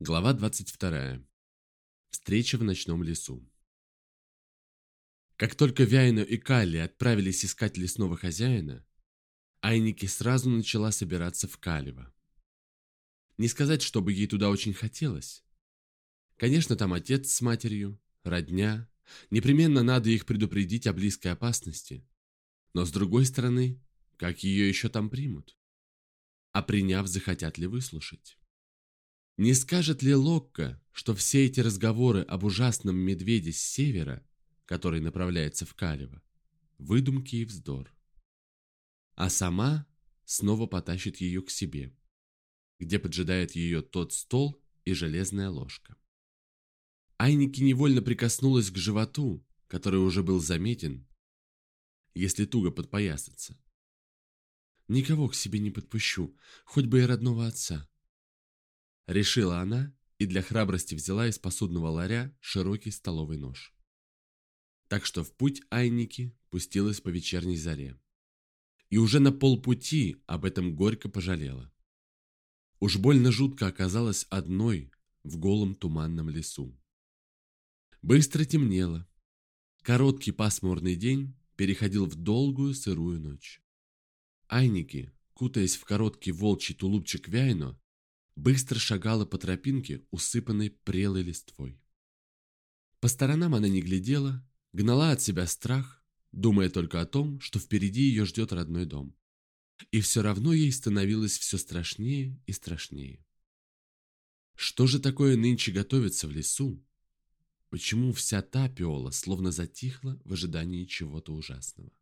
Глава 22. Встреча в ночном лесу. Как только Вяйно и Калли отправились искать лесного хозяина, Айники сразу начала собираться в Калево. Не сказать, чтобы ей туда очень хотелось. Конечно, там отец с матерью, родня, непременно надо их предупредить о близкой опасности. Но с другой стороны, как ее еще там примут? А приняв, захотят ли выслушать? Не скажет ли Локко, что все эти разговоры об ужасном медведе с севера, который направляется в Калево, выдумки и вздор? А сама снова потащит ее к себе, где поджидает ее тот стол и железная ложка. Айники невольно прикоснулась к животу, который уже был заметен, если туго подпоясаться. Никого к себе не подпущу, хоть бы и родного отца. Решила она и для храбрости взяла из посудного ларя широкий столовый нож. Так что в путь Айники пустилась по вечерней заре. И уже на полпути об этом горько пожалела. Уж больно жутко оказалась одной в голом туманном лесу. Быстро темнело. Короткий пасмурный день переходил в долгую сырую ночь. Айники, кутаясь в короткий волчий тулупчик Вяйно, быстро шагала по тропинке, усыпанной прелой листвой. По сторонам она не глядела, гнала от себя страх, думая только о том, что впереди ее ждет родной дом. И все равно ей становилось все страшнее и страшнее. Что же такое нынче готовится в лесу? Почему вся та пиола словно затихла в ожидании чего-то ужасного?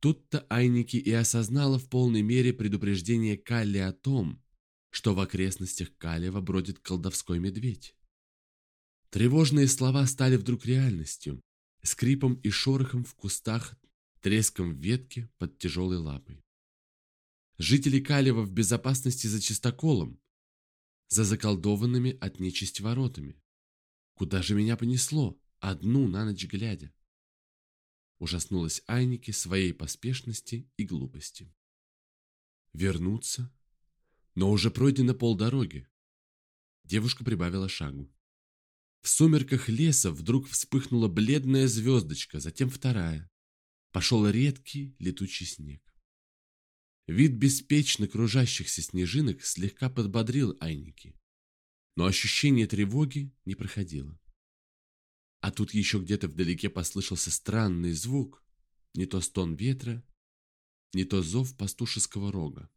Тут-то Айники и осознала в полной мере предупреждение Калли о том, что в окрестностях Калева бродит колдовской медведь. Тревожные слова стали вдруг реальностью, скрипом и шорохом в кустах, треском в ветке под тяжелой лапой. Жители Калева в безопасности за чистоколом, за заколдованными от нечисти воротами. Куда же меня понесло, одну на ночь глядя? Ужаснулась Айники своей поспешности и глупости. Вернуться, но уже пройдено полдороги. Девушка прибавила шагу. В сумерках леса вдруг вспыхнула бледная звездочка, затем вторая. Пошел редкий летучий снег. Вид беспечно кружащихся снежинок слегка подбодрил Айники, но ощущение тревоги не проходило. А тут еще где-то вдалеке послышался странный звук, не то стон ветра, не то зов пастушеского рога.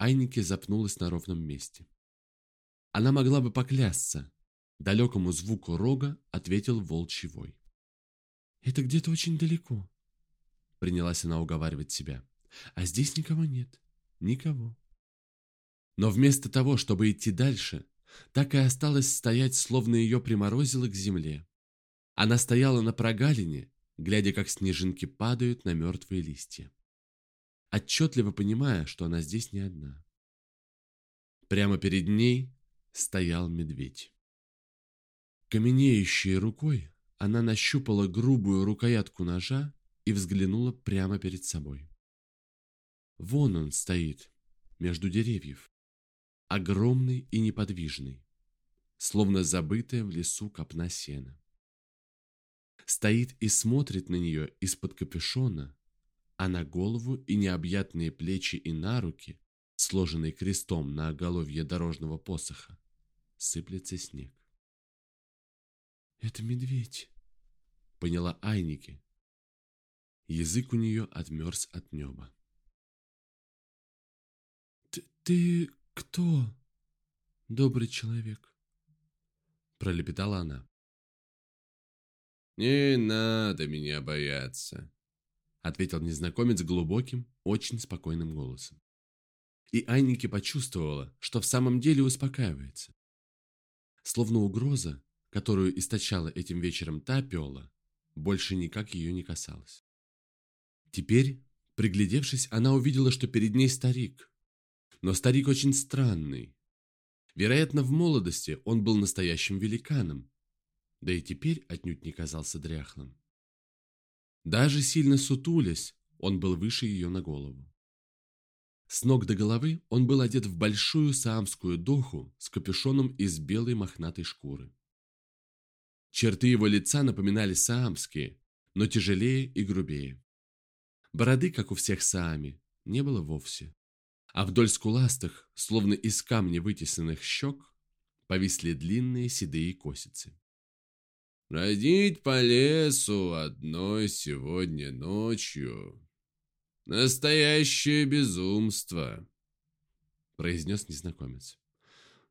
Айники запнулась на ровном месте. Она могла бы поклясться. Далекому звуку рога ответил волчий вой. «Это где-то очень далеко», — принялась она уговаривать себя. «А здесь никого нет. Никого». Но вместо того, чтобы идти дальше, так и осталось стоять, словно ее приморозило к земле. Она стояла на прогалине, глядя, как снежинки падают на мертвые листья отчетливо понимая, что она здесь не одна. Прямо перед ней стоял медведь. Каменеющей рукой она нащупала грубую рукоятку ножа и взглянула прямо перед собой. Вон он стоит, между деревьев, огромный и неподвижный, словно забытая в лесу копна сена. Стоит и смотрит на нее из-под капюшона, а на голову и необъятные плечи и на руки, сложенные крестом на оголовье дорожного посоха, сыплется снег. «Это медведь», — поняла Айники. Язык у нее отмерз от неба. «Ты, ты кто, добрый человек?» — пролепетала она. «Не надо меня бояться», ответил незнакомец глубоким, очень спокойным голосом. И Айники почувствовала, что в самом деле успокаивается. Словно угроза, которую источала этим вечером Тапиола, больше никак ее не касалась. Теперь, приглядевшись, она увидела, что перед ней старик. Но старик очень странный. Вероятно, в молодости он был настоящим великаном, да и теперь отнюдь не казался дряхлым. Даже сильно сутулясь, он был выше ее на голову. С ног до головы он был одет в большую саамскую доху с капюшоном из белой мохнатой шкуры. Черты его лица напоминали саамские, но тяжелее и грубее. Бороды, как у всех саами, не было вовсе. А вдоль скуластых, словно из камня вытесанных щек, повисли длинные седые косицы. «Бродить по лесу одной сегодня ночью Настоящее безумство, произнес незнакомец.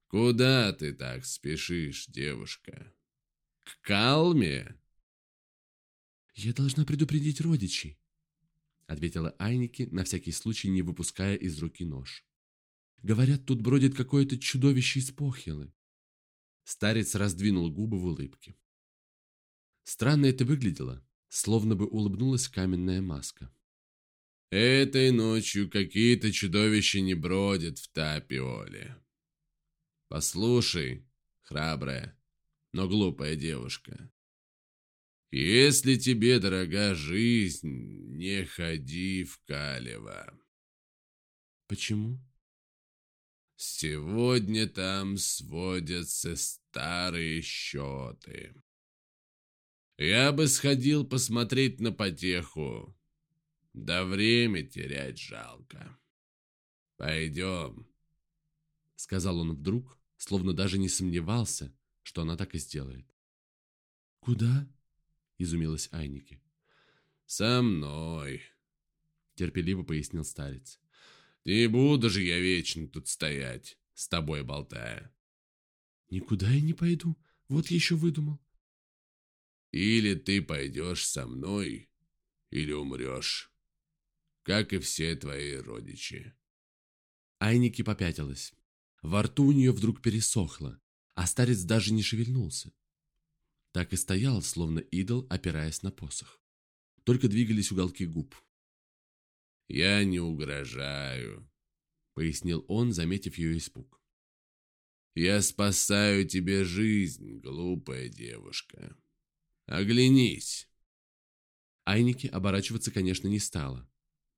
Куда ты так спешишь, девушка? К Калме? Я должна предупредить родичей, ответила Айники, на всякий случай не выпуская из руки нож. Говорят, тут бродит какое-то чудовище из Похилы. Старец раздвинул губы в улыбке. Странно это выглядело, словно бы улыбнулась каменная маска. Этой ночью какие-то чудовища не бродят в Тапиоле. Послушай, храбрая, но глупая девушка. Если тебе дорога жизнь, не ходи в Калево. Почему? Сегодня там сводятся старые счеты. Я бы сходил посмотреть на потеху, да время терять жалко. Пойдем, сказал он вдруг, словно даже не сомневался, что она так и сделает. Куда? изумилась Айники. Со мной, терпеливо пояснил старец. Не буду же я вечно тут стоять, с тобой болтая. Никуда я не пойду, вот еще выдумал. Или ты пойдешь со мной, или умрешь как и все твои родичи. Айники попятилась. Во рту у нее вдруг пересохло, а старец даже не шевельнулся. Так и стоял, словно идол, опираясь на посох. Только двигались уголки губ. «Я не угрожаю», — пояснил он, заметив ее испуг. «Я спасаю тебе жизнь, глупая девушка. Оглянись». Айники оборачиваться, конечно, не стала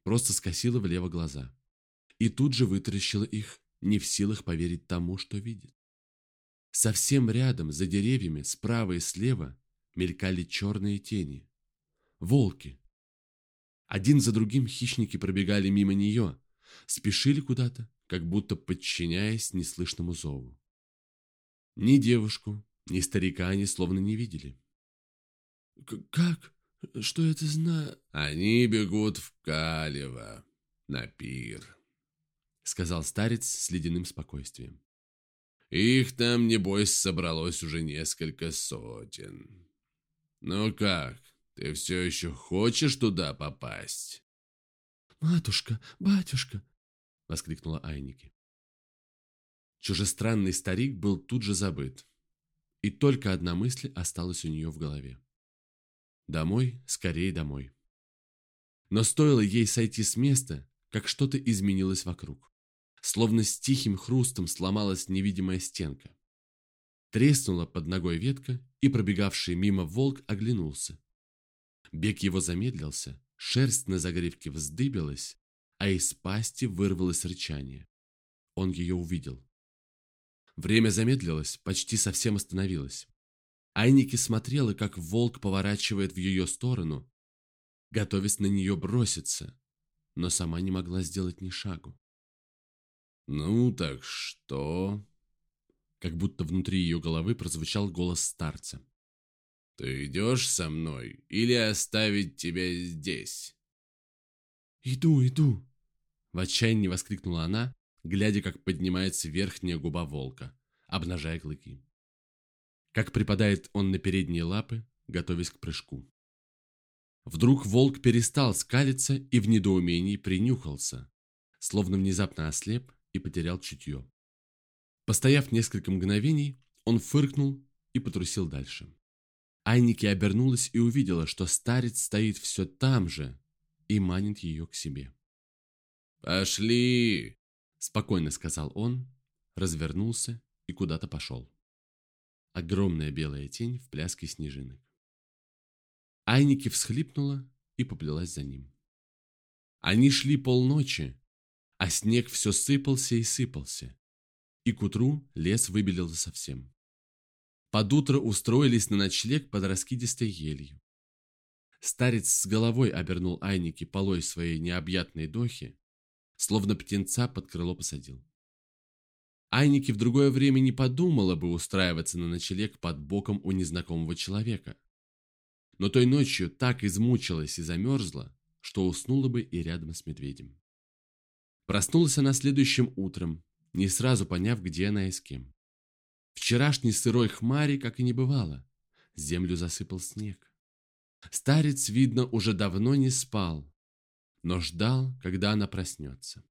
просто скосила влево глаза. И тут же вытаращила их, не в силах поверить тому, что видит. Совсем рядом, за деревьями, справа и слева, мелькали черные тени. Волки. Один за другим хищники пробегали мимо нее, спешили куда-то, как будто подчиняясь неслышному зову. Ни девушку, ни старика они словно не видели. «Как? Что это зна...» «Они бегут в Калево, на пир», — сказал старец с ледяным спокойствием. «Их там, небось, собралось уже несколько сотен. Ну как, ты все еще хочешь туда попасть?» «Матушка, батюшка!» — воскликнула Айники. Чужестранный старик был тут же забыт, и только одна мысль осталась у нее в голове. Домой, скорее домой. Но стоило ей сойти с места, как что-то изменилось вокруг. Словно с тихим хрустом сломалась невидимая стенка. Треснула под ногой ветка, и пробегавший мимо волк оглянулся. Бег его замедлился, шерсть на загривке вздыбилась, а из пасти вырвалось рычание. Он ее увидел. Время замедлилось, почти совсем остановилось. Айники смотрела, как волк поворачивает в ее сторону, готовясь на нее броситься, но сама не могла сделать ни шагу. «Ну так что?» Как будто внутри ее головы прозвучал голос старца. «Ты идешь со мной или оставить тебя здесь?» «Иду, иду!» В отчаянии воскликнула она, глядя, как поднимается верхняя губа волка, обнажая клыки как припадает он на передние лапы, готовясь к прыжку. Вдруг волк перестал скалиться и в недоумении принюхался, словно внезапно ослеп и потерял чутье. Постояв несколько мгновений, он фыркнул и потрусил дальше. Айники обернулась и увидела, что старец стоит все там же и манит ее к себе. «Пошли!» – спокойно сказал он, развернулся и куда-то пошел огромная белая тень в пляске снежинок. Айники всхлипнула и поплелась за ним. Они шли полночи, а снег все сыпался и сыпался. И к утру лес выбелил совсем. Под утро устроились на ночлег под раскидистой елью. Старец с головой обернул Айники полой своей необъятной дохи, словно птенца под крыло посадил. Айники в другое время не подумала бы устраиваться на ночлег под боком у незнакомого человека. Но той ночью так измучилась и замерзла, что уснула бы и рядом с медведем. Проснулась она следующим утром, не сразу поняв, где она и с кем. Вчерашней сырой хмари, как и не бывало, землю засыпал снег. Старец, видно, уже давно не спал, но ждал, когда она проснется.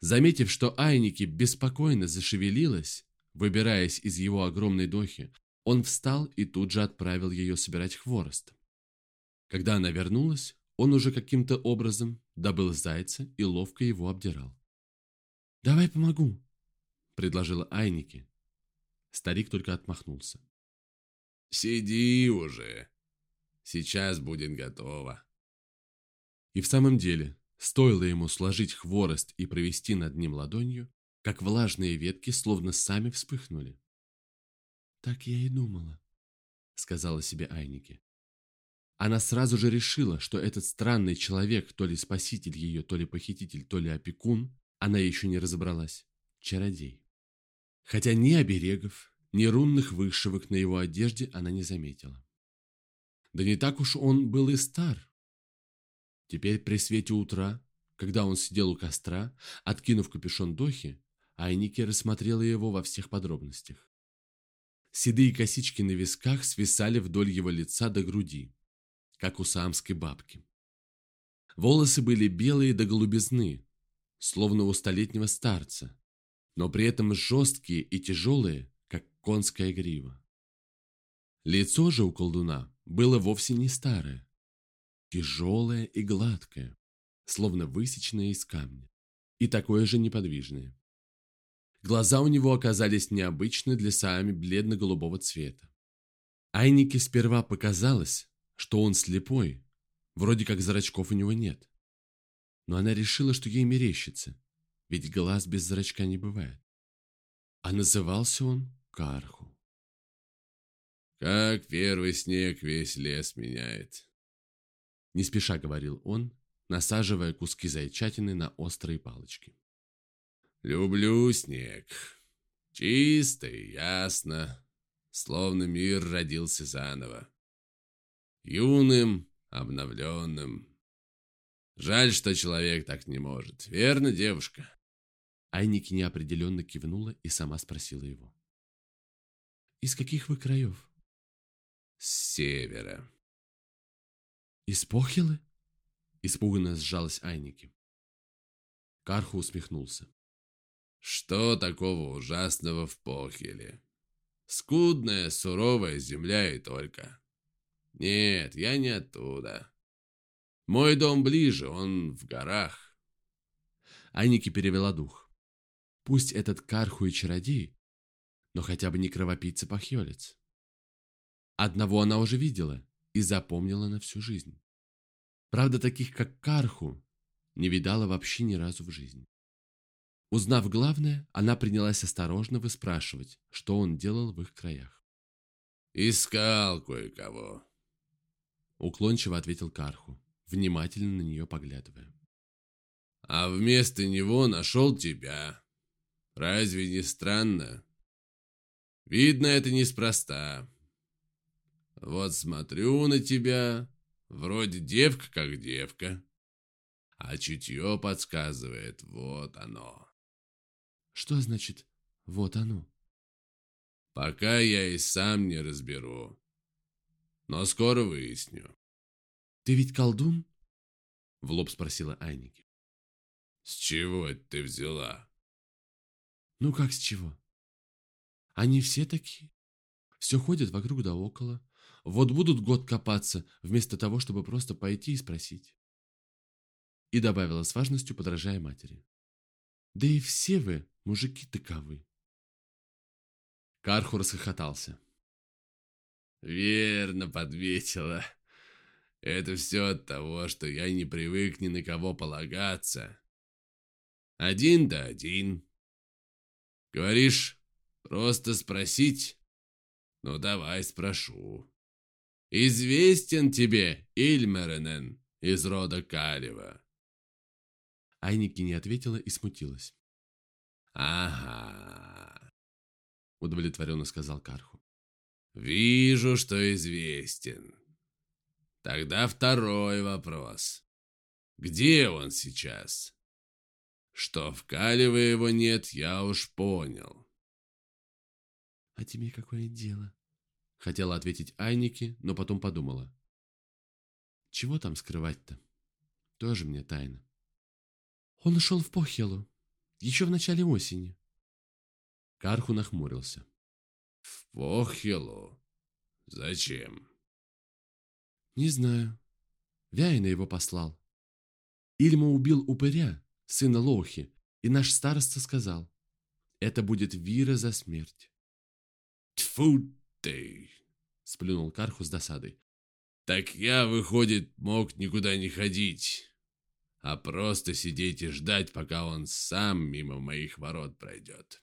Заметив, что Айники беспокойно зашевелилась, выбираясь из его огромной дохи, он встал и тут же отправил ее собирать хворост. Когда она вернулась, он уже каким-то образом добыл зайца и ловко его обдирал. «Давай помогу», — предложила Айники. Старик только отмахнулся. «Сиди уже», Сейчас будет готово. И в самом деле, стоило ему сложить хворост и провести над ним ладонью, как влажные ветки словно сами вспыхнули. «Так я и думала», — сказала себе Айнике. Она сразу же решила, что этот странный человек, то ли спаситель ее, то ли похититель, то ли опекун, она еще не разобралась, чародей. Хотя ни оберегов, ни рунных вышивок на его одежде она не заметила. Да не так уж он был и стар. Теперь при свете утра, когда он сидел у костра, откинув капюшон Дохи, Айники рассмотрела его во всех подробностях. Седые косички на висках свисали вдоль его лица до груди, как у самской бабки. Волосы были белые до голубизны, словно у столетнего старца, но при этом жесткие и тяжелые, как конская грива. Лицо же у колдуна было вовсе не старое, тяжелое и гладкое, словно высеченное из камня, и такое же неподвижное. Глаза у него оказались необычны для сами бледно-голубого цвета. Айнике сперва показалось, что он слепой, вроде как зрачков у него нет. Но она решила, что ей мерещится, ведь глаз без зрачка не бывает. А назывался он Карху. Как первый снег весь лес меняет. Не спеша говорил он, насаживая куски зайчатины на острые палочки. Люблю снег. Чисто и ясно, словно мир родился заново. Юным, обновленным. Жаль, что человек так не может. Верно, девушка? Айники неопределенно кивнула и сама спросила его. «Из каких вы краев?» с севера. «Из Похилы?» – испуганно сжалась Айники. Карху усмехнулся. «Что такого ужасного в Похиле? Скудная, суровая земля и только. Нет, я не оттуда. Мой дом ближе, он в горах». Айники перевела дух. Пусть этот Карху и чародей, но хотя бы не кровопийца-похелец. Одного она уже видела и запомнила на всю жизнь. Правда, таких как Карху не видала вообще ни разу в жизни. Узнав главное, она принялась осторожно выспрашивать, что он делал в их краях. «Искал кое-кого», — уклончиво ответил Карху, внимательно на нее поглядывая. «А вместо него нашел тебя. Разве не странно? Видно, это неспроста. Вот смотрю на тебя, вроде девка как девка, а чутье подсказывает, вот оно. Что значит «вот оно»? Пока я и сам не разберу, но скоро выясню. Ты ведь колдун? В лоб спросила Айники. С чего это ты взяла? Ну как с чего? Они все такие. Все ходят вокруг да около, вот будут год копаться, вместо того, чтобы просто пойти и спросить. И добавила с важностью, подражая матери. Да и все вы, мужики, таковы. Карху расхохотался. Верно подметила. Это все от того, что я не привык ни на кого полагаться. Один да один. Говоришь, просто спросить? Ну, давай спрошу. Известен тебе Ильмеренен из рода Калева? Айники не ответила и смутилась. «Ага», — удовлетворенно сказал Карху. «Вижу, что известен. Тогда второй вопрос. Где он сейчас?» Что в Калево его нет, я уж понял. «А тебе какое дело?» Хотела ответить Айнике, но потом подумала. «Чего там скрывать-то? Тоже мне тайна». «Он ушел в Похелу, еще в начале осени». Карху нахмурился. «В Похелу? Зачем?» «Не знаю. Вяйна его послал. Ильма убил упыря, сына Лохи, и наш староста сказал, это будет вира за смерть. Тьфу ты! Сплюнул Карху с досадой. Так я, выходит, мог никуда не ходить, а просто сидеть и ждать, пока он сам мимо моих ворот пройдет.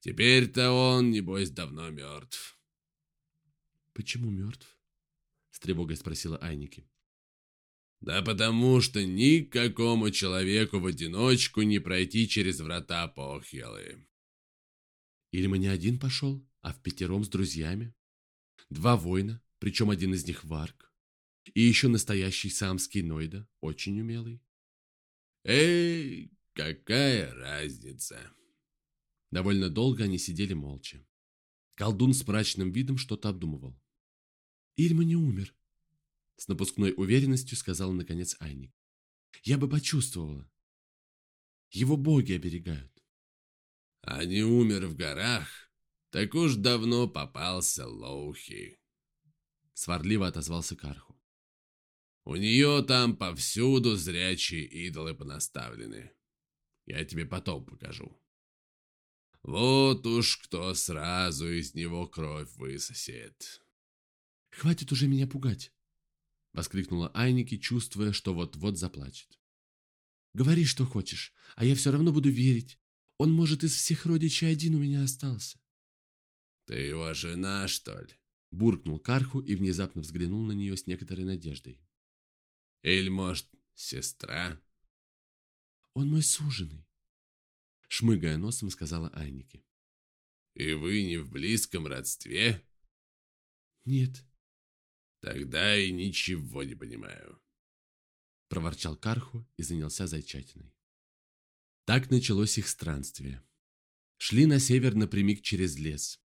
Теперь-то он, небось, давно мертв. Почему мертв? С тревогой спросила Айники. Да потому что никакому человеку в одиночку не пройти через врата Похелы. Или мы не один пошел, а в пятером с друзьями? Два воина, причем один из них Варк. И еще настоящий самский Нойда, очень умелый. Эй, какая разница? Довольно долго они сидели молча. Колдун с мрачным видом что-то обдумывал. Ильма не умер, с напускной уверенностью сказала наконец Айник. Я бы почувствовала. Его боги оберегают. А не умер в горах, так уж давно попался Лоухи. Сварливо отозвался Карху. У нее там повсюду зрячие идолы понаставлены. Я тебе потом покажу. Вот уж кто сразу из него кровь высосет. Хватит уже меня пугать. — воскликнула Айники, чувствуя, что вот-вот заплачет. «Говори, что хочешь, а я все равно буду верить. Он, может, из всех родичей один у меня остался». «Ты его жена, что ли?» — буркнул Карху и внезапно взглянул на нее с некоторой надеждой. «Или, может, сестра?» «Он мой суженый», — шмыгая носом сказала Айники. «И вы не в близком родстве?» «Нет», Тогда и ничего не понимаю. Проворчал Карху и занялся зайчатиной. Так началось их странствие. Шли на север напрямик через лес.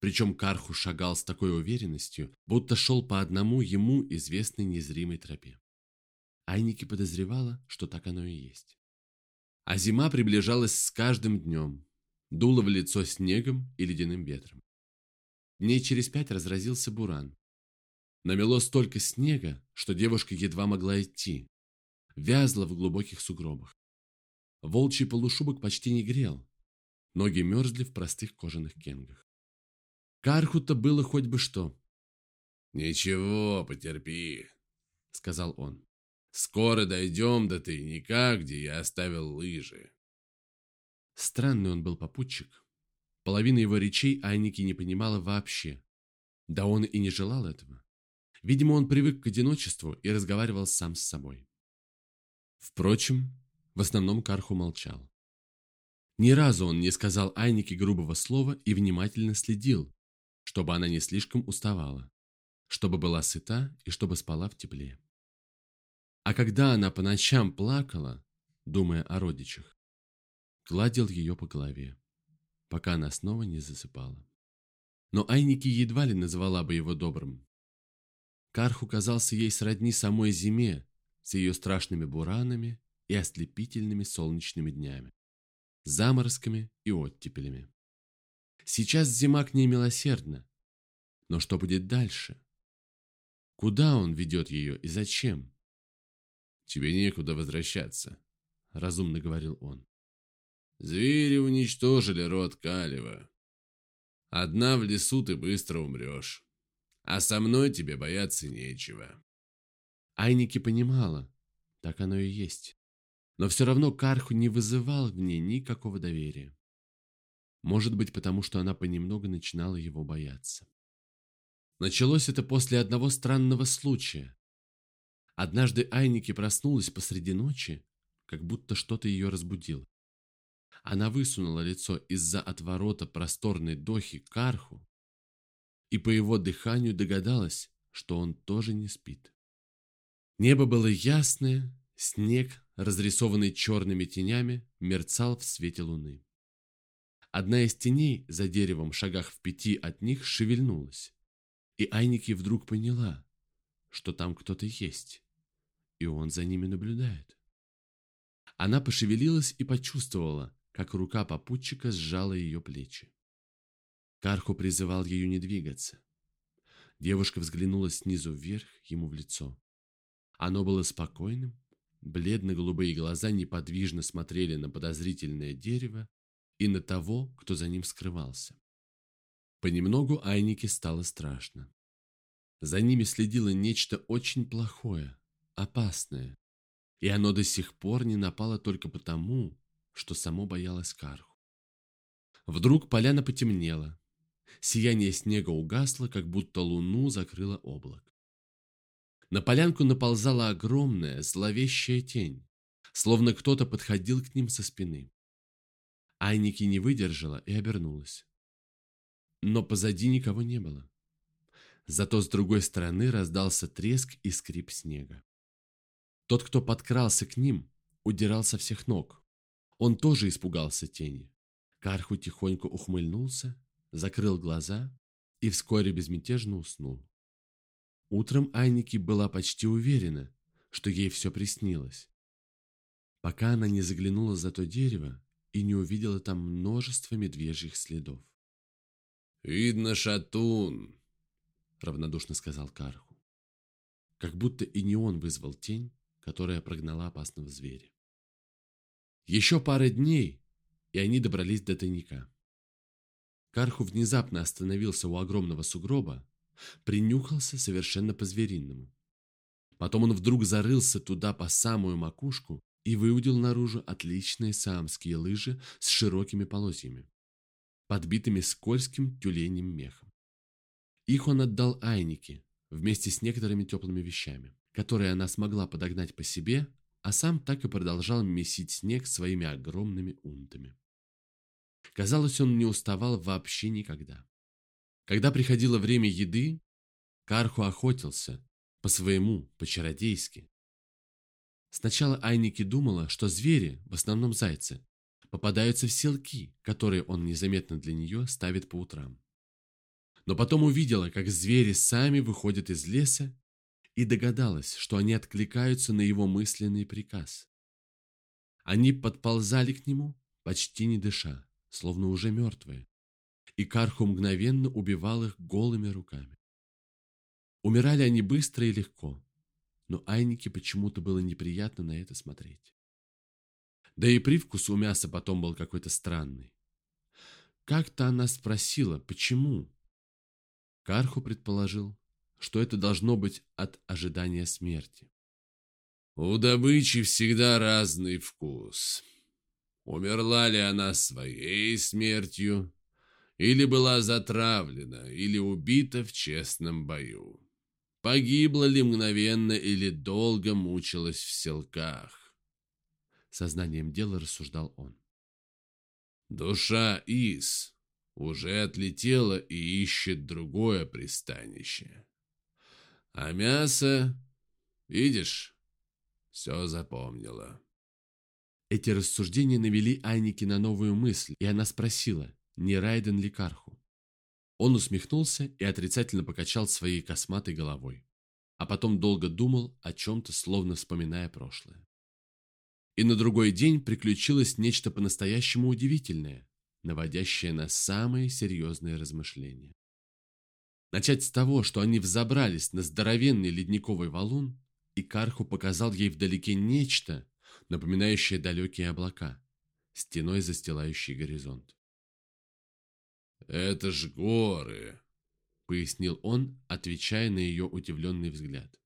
Причем Карху шагал с такой уверенностью, будто шел по одному ему известной незримой тропе. Айники подозревала, что так оно и есть. А зима приближалась с каждым днем, дула в лицо снегом и ледяным ветром. Дней через пять разразился буран, Намело столько снега, что девушка едва могла идти. Вязла в глубоких сугробах. Волчий полушубок почти не грел. Ноги мерзли в простых кожаных кенгах. Карху-то было хоть бы что. «Ничего, потерпи», — сказал он. «Скоро дойдем до тайника, где я оставил лыжи». Странный он был попутчик. Половина его речей Айники не понимала вообще. Да он и не желал этого. Видимо, он привык к одиночеству и разговаривал сам с собой. Впрочем, в основном Карху молчал. Ни разу он не сказал Айнике грубого слова и внимательно следил, чтобы она не слишком уставала, чтобы была сыта и чтобы спала в тепле. А когда она по ночам плакала, думая о родичах, гладил ее по голове, пока она снова не засыпала. Но Айники едва ли назвала бы его добрым. Карху казался ей сродни самой зиме с ее страшными буранами и ослепительными солнечными днями, заморозками и оттепелями. Сейчас зима к ней милосердна, но что будет дальше? Куда он ведет ее и зачем? «Тебе некуда возвращаться», — разумно говорил он. «Звери уничтожили род Калева. Одна в лесу ты быстро умрешь а со мной тебе бояться нечего. Айники понимала, так оно и есть. Но все равно Карху не вызывал в ней никакого доверия. Может быть, потому что она понемногу начинала его бояться. Началось это после одного странного случая. Однажды Айники проснулась посреди ночи, как будто что-то ее разбудило. Она высунула лицо из-за отворота просторной дохи Карху и по его дыханию догадалась, что он тоже не спит. Небо было ясное, снег, разрисованный черными тенями, мерцал в свете луны. Одна из теней за деревом в шагах в пяти от них шевельнулась, и Айники вдруг поняла, что там кто-то есть, и он за ними наблюдает. Она пошевелилась и почувствовала, как рука попутчика сжала ее плечи. Карху призывал ее не двигаться. Девушка взглянула снизу вверх ему в лицо. Оно было спокойным, бледно-голубые глаза неподвижно смотрели на подозрительное дерево и на того, кто за ним скрывался. Понемногу Айнике стало страшно. За ними следило нечто очень плохое, опасное, и оно до сих пор не напало только потому, что само боялось Карху. Вдруг поляна потемнела, Сияние снега угасло, как будто луну закрыло облак. На полянку наползала огромная, зловещая тень, словно кто-то подходил к ним со спины. Айники не выдержала и обернулась. Но позади никого не было. Зато с другой стороны раздался треск и скрип снега. Тот, кто подкрался к ним, удирал со всех ног. Он тоже испугался тени. Карху тихонько ухмыльнулся закрыл глаза и вскоре безмятежно уснул. Утром Айники была почти уверена, что ей все приснилось, пока она не заглянула за то дерево и не увидела там множество медвежьих следов. «Видно, шатун», — равнодушно сказал Карху. Как будто и не он вызвал тень, которая прогнала опасного зверя. Еще пара дней, и они добрались до тайника. Карху внезапно остановился у огромного сугроба, принюхался совершенно по-звериному. Потом он вдруг зарылся туда по самую макушку и выудил наружу отличные саамские лыжи с широкими полозьями, подбитыми скользким тюленем мехом. Их он отдал Айнике вместе с некоторыми теплыми вещами, которые она смогла подогнать по себе, а сам так и продолжал месить снег своими огромными унтами. Казалось, он не уставал вообще никогда. Когда приходило время еды, Карху охотился, по-своему, по-чародейски. Сначала Айники думала, что звери, в основном зайцы, попадаются в селки, которые он незаметно для нее ставит по утрам. Но потом увидела, как звери сами выходят из леса и догадалась, что они откликаются на его мысленный приказ. Они подползали к нему, почти не дыша словно уже мертвые, и Карху мгновенно убивал их голыми руками. Умирали они быстро и легко, но Айнике почему-то было неприятно на это смотреть. Да и привкус у мяса потом был какой-то странный. Как-то она спросила, почему? Карху предположил, что это должно быть от ожидания смерти. «У добычи всегда разный вкус», Умерла ли она своей смертью, или была затравлена, или убита в честном бою? Погибла ли мгновенно или долго мучилась в селках? Сознанием дела рассуждал он. Душа Ис уже отлетела и ищет другое пристанище. А мясо, видишь, все запомнила. Эти рассуждения навели Айники на новую мысль, и она спросила, не Райден ли Карху. Он усмехнулся и отрицательно покачал своей косматой головой, а потом долго думал о чем-то, словно вспоминая прошлое. И на другой день приключилось нечто по-настоящему удивительное, наводящее на самые серьезные размышления. Начать с того, что они взобрались на здоровенный ледниковый валун, и Карху показал ей вдалеке нечто, напоминающие далекие облака, стеной застилающий горизонт. «Это ж горы!» — пояснил он, отвечая на ее удивленный взгляд.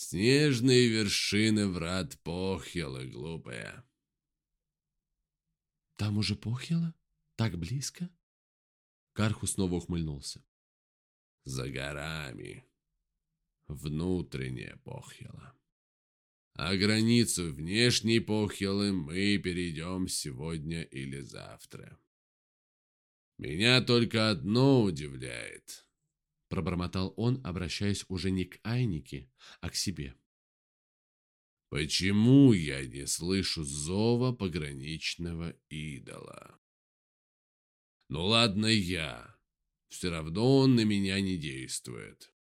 Снежные вершины врат Похилы, глупая. Там уже Похила? Так близко? Карху снова ухмыльнулся. За горами. Внутренняя Похила. А границу внешней Похилы мы перейдем сегодня или завтра. Меня только одно удивляет. Пробормотал он, обращаясь уже не к Айнике, а к себе. Почему я не слышу зова пограничного идола? Ну ладно я. Все равно он на меня не действует.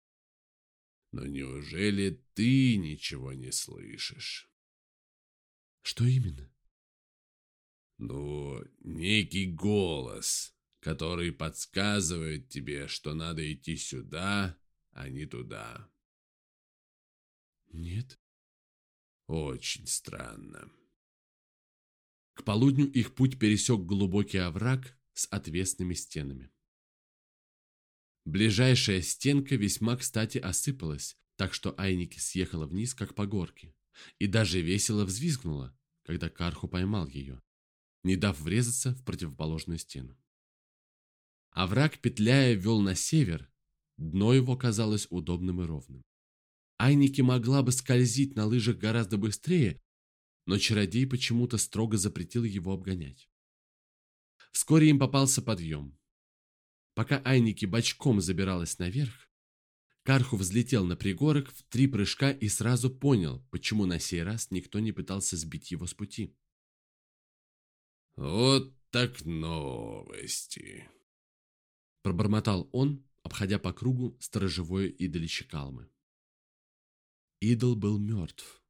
Но неужели ты ничего не слышишь? Что именно? Ну, некий голос, который подсказывает тебе, что надо идти сюда, а не туда. Нет. Очень странно. К полудню их путь пересек глубокий овраг с отвесными стенами. Ближайшая стенка весьма кстати осыпалась, так что Айники съехала вниз, как по горке, и даже весело взвизгнула, когда Карху поймал ее, не дав врезаться в противоположную стену. Овраг, петляя, вел на север, дно его казалось удобным и ровным. Айники могла бы скользить на лыжах гораздо быстрее, но чародей почему-то строго запретил его обгонять. Вскоре им попался подъем. Пока Айники бочком забиралась наверх, Карху взлетел на пригорок в три прыжка и сразу понял, почему на сей раз никто не пытался сбить его с пути. «Вот так новости!» Пробормотал он, обходя по кругу сторожевое идолище Калмы. Идол был мертв.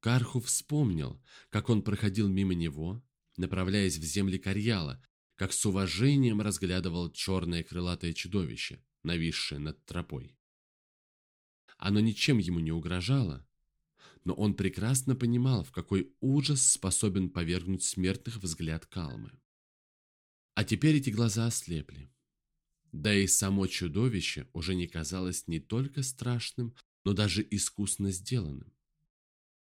Карху вспомнил, как он проходил мимо него, направляясь в земли Карьяла, как с уважением разглядывал черное крылатое чудовище, нависшее над тропой. Оно ничем ему не угрожало, но он прекрасно понимал, в какой ужас способен повергнуть смертных взгляд Калмы. А теперь эти глаза ослепли. Да и само чудовище уже не казалось не только страшным, но даже искусно сделанным.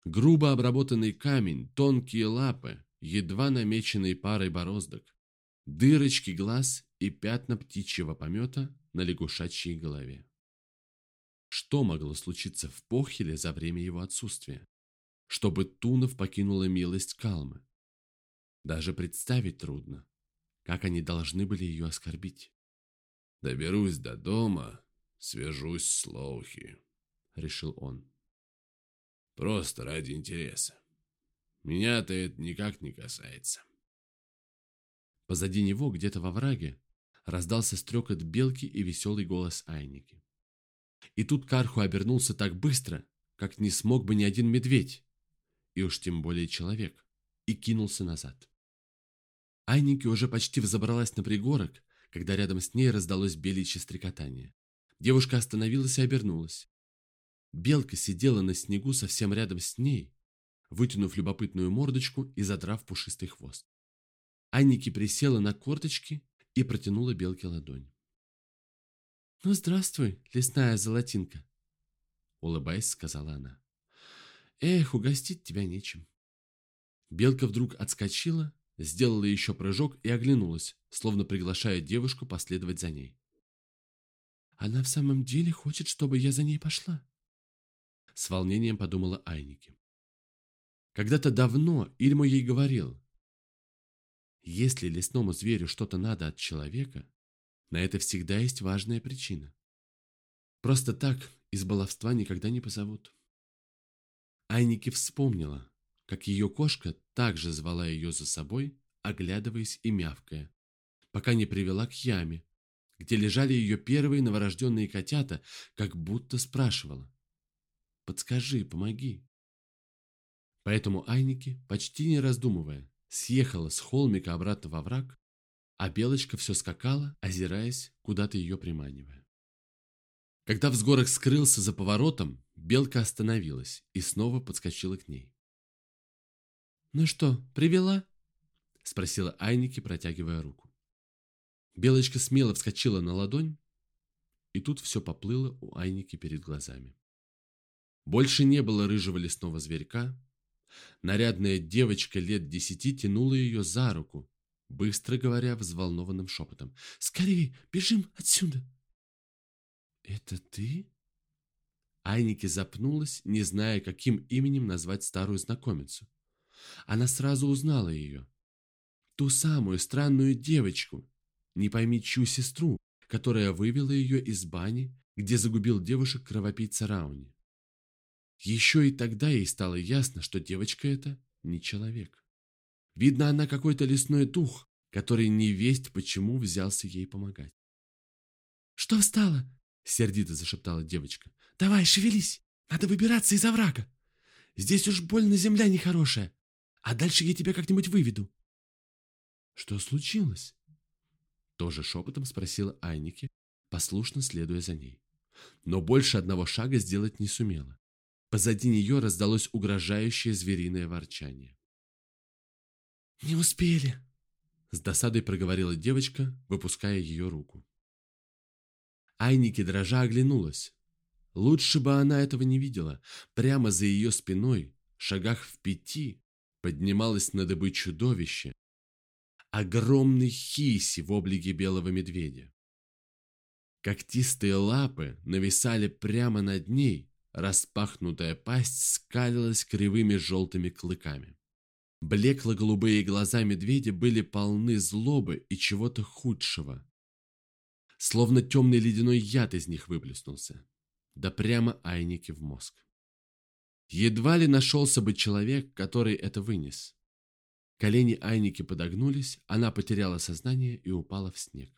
Грубо обработанный камень, тонкие лапы, едва намеченные парой бороздок, дырочки глаз и пятна птичьего помета на лягушачьей голове. Что могло случиться в Похеле за время его отсутствия? Чтобы Тунов покинула милость Калмы. Даже представить трудно, как они должны были ее оскорбить. «Доберусь до дома, свяжусь с Лоухи», решил он. Просто ради интереса. Меня-то это никак не касается. Позади него, где-то во враге, раздался стрекот белки и веселый голос Айники. И тут Карху обернулся так быстро, как не смог бы ни один медведь, и уж тем более человек, и кинулся назад. Айники уже почти взобралась на пригорок, когда рядом с ней раздалось беличье стрекотание. Девушка остановилась и обернулась. Белка сидела на снегу совсем рядом с ней, вытянув любопытную мордочку и задрав пушистый хвост. Анники присела на корточки и протянула Белке ладонь. «Ну, здравствуй, лесная золотинка!» Улыбаясь, сказала она. «Эх, угостить тебя нечем». Белка вдруг отскочила, сделала еще прыжок и оглянулась, словно приглашая девушку последовать за ней. «Она в самом деле хочет, чтобы я за ней пошла?» с волнением подумала Айники. Когда-то давно Ильма ей говорил, если лесному зверю что-то надо от человека, на это всегда есть важная причина. Просто так из баловства никогда не позовут. Айники вспомнила, как ее кошка также звала ее за собой, оглядываясь и мявкая, пока не привела к яме, где лежали ее первые новорожденные котята, как будто спрашивала, Подскажи, помоги. Поэтому Айники, почти не раздумывая, съехала с холмика обратно во враг, а Белочка все скакала, озираясь, куда-то ее приманивая. Когда взгорок скрылся за поворотом, Белка остановилась и снова подскочила к ней. «Ну что, привела?» – спросила Айники, протягивая руку. Белочка смело вскочила на ладонь, и тут все поплыло у Айники перед глазами. Больше не было рыжего лесного зверька. Нарядная девочка лет десяти тянула ее за руку, быстро говоря взволнованным шепотом. «Скорее, бежим отсюда!» «Это ты?» Айники запнулась, не зная, каким именем назвать старую знакомицу. Она сразу узнала ее. Ту самую странную девочку, не пойми чью сестру, которая вывела ее из бани, где загубил девушек кровопийца Рауни. Еще и тогда ей стало ясно, что девочка эта не человек. Видно, она какой-то лесной дух, который не весть почему взялся ей помогать. «Что встала?» – сердито зашептала девочка. Давай, шевелись. Надо выбираться из оврага. Здесь уж больно земля нехорошая. А дальше я тебя как-нибудь выведу. Что случилось? Тоже шепотом спросила Айники, послушно следуя за ней. Но больше одного шага сделать не сумела. Позади нее раздалось угрожающее звериное ворчание. «Не успели!» С досадой проговорила девочка, выпуская ее руку. Айники дрожа оглянулась. Лучше бы она этого не видела. Прямо за ее спиной, шагах в пяти, поднималось на дыбы чудовище. Огромный хиси в облике белого медведя. Когтистые лапы нависали прямо над ней, распахнутая пасть скалилась кривыми желтыми клыками. Блекло-голубые глаза медведя были полны злобы и чего-то худшего. Словно темный ледяной яд из них выплеснулся да прямо Айнике в мозг. Едва ли нашелся бы человек, который это вынес. Колени Айники подогнулись, она потеряла сознание и упала в снег.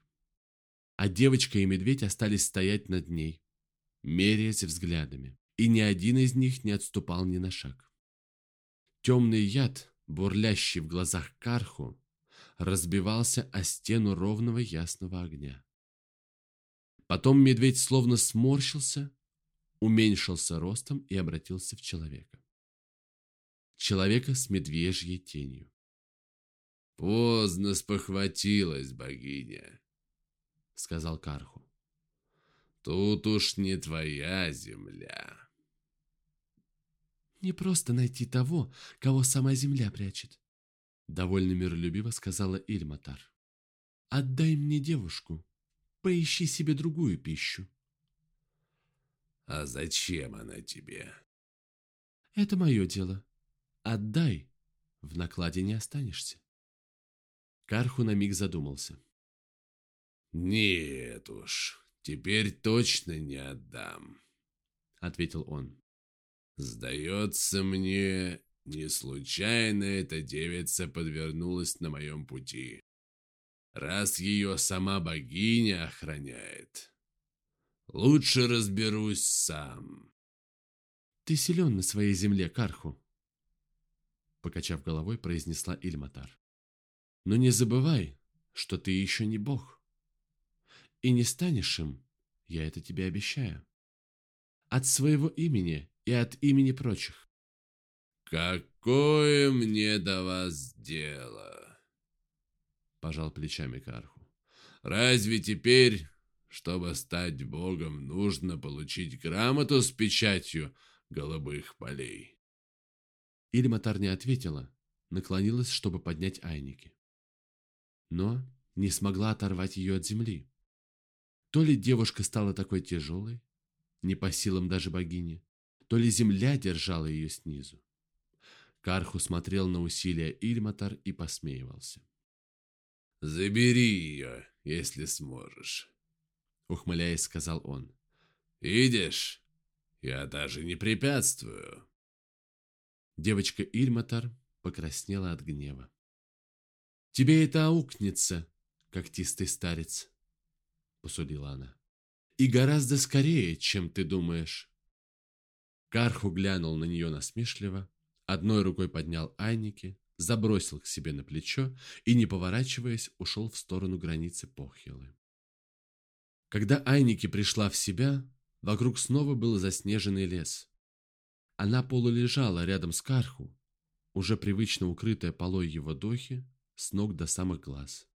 А девочка и медведь остались стоять над ней, меряясь взглядами, и ни один из них не отступал ни на шаг. Темный яд, бурлящий в глазах Карху, разбивался о стену ровного ясного огня. Потом медведь словно сморщился уменьшился ростом и обратился в человека. Человека с медвежьей тенью. «Поздно спохватилась богиня», — сказал Карху. «Тут уж не твоя земля». «Не просто найти того, кого сама земля прячет», — довольно миролюбиво сказала Ильматар. «Отдай мне девушку, поищи себе другую пищу». А зачем она тебе? Это мое дело. Отдай, в накладе не останешься. Карху на миг задумался. Нет уж, теперь точно не отдам, ответил он. Сдается мне, не случайно эта девица подвернулась на моем пути. Раз ее сама богиня охраняет, Лучше разберусь сам. Ты силен на своей земле, Карху, покачав головой, произнесла Ильматар. Но не забывай, что ты еще не бог. И не станешь им, я это тебе обещаю. От своего имени и от имени прочих. Какое мне до вас дело? Пожал плечами Карху. Разве теперь чтобы стать богом, нужно получить грамоту с печатью голубых полей. Ильматар не ответила, наклонилась, чтобы поднять Айники. Но не смогла оторвать ее от земли. То ли девушка стала такой тяжелой, не по силам даже богини, то ли земля держала ее снизу. Карху смотрел на усилия Ильматар и посмеивался. «Забери ее, если сможешь ухмыляясь, сказал он. «Видишь, я даже не препятствую». Девочка Ильматар покраснела от гнева. «Тебе это аукнется, когтистый старец», — посудила она. «И гораздо скорее, чем ты думаешь». Карху глянул на нее насмешливо, одной рукой поднял Айники, забросил к себе на плечо и, не поворачиваясь, ушел в сторону границы Похилы. Когда Айники пришла в себя, вокруг снова был заснеженный лес. Она полулежала рядом с Карху, уже привычно укрытая полой его дохи, с ног до самых глаз.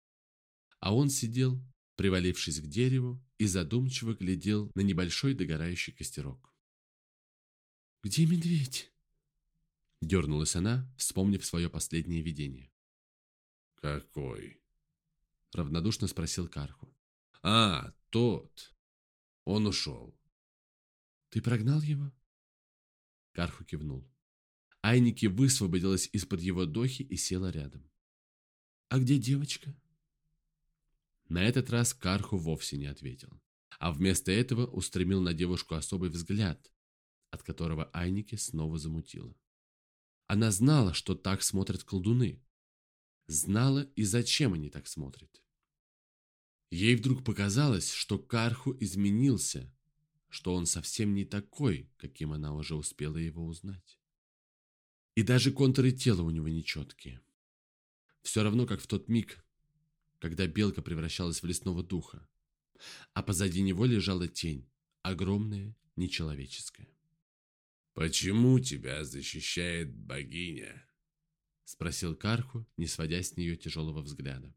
А он сидел, привалившись к дереву, и задумчиво глядел на небольшой догорающий костерок. «Где медведь?» Дернулась она, вспомнив свое последнее видение. «Какой?» Равнодушно спросил Карху. «А, тот. Он ушел». «Ты прогнал его?» Карху кивнул. Айники высвободилась из-под его дохи и села рядом. «А где девочка?» На этот раз Карху вовсе не ответил, а вместо этого устремил на девушку особый взгляд, от которого Айники снова замутила. Она знала, что так смотрят колдуны. Знала и зачем они так смотрят. Ей вдруг показалось, что Карху изменился, что он совсем не такой, каким она уже успела его узнать. И даже контуры тела у него нечеткие. Все равно, как в тот миг, когда белка превращалась в лесного духа, а позади него лежала тень, огромная, нечеловеческая. «Почему тебя защищает богиня?» — спросил Карху, не сводя с нее тяжелого взгляда.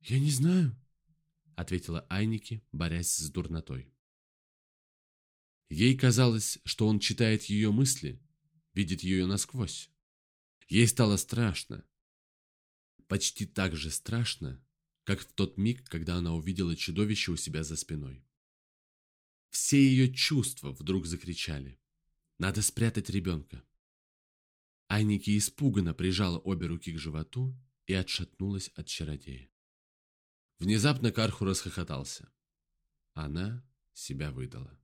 «Я не знаю», — ответила Айники, борясь с дурнотой. Ей казалось, что он читает ее мысли, видит ее насквозь. Ей стало страшно, Почти так же страшно, как в тот миг, когда она увидела чудовище у себя за спиной. Все ее чувства вдруг закричали. Надо спрятать ребенка. Айники испуганно прижала обе руки к животу и отшатнулась от чародея. Внезапно Карху расхохотался. Она себя выдала.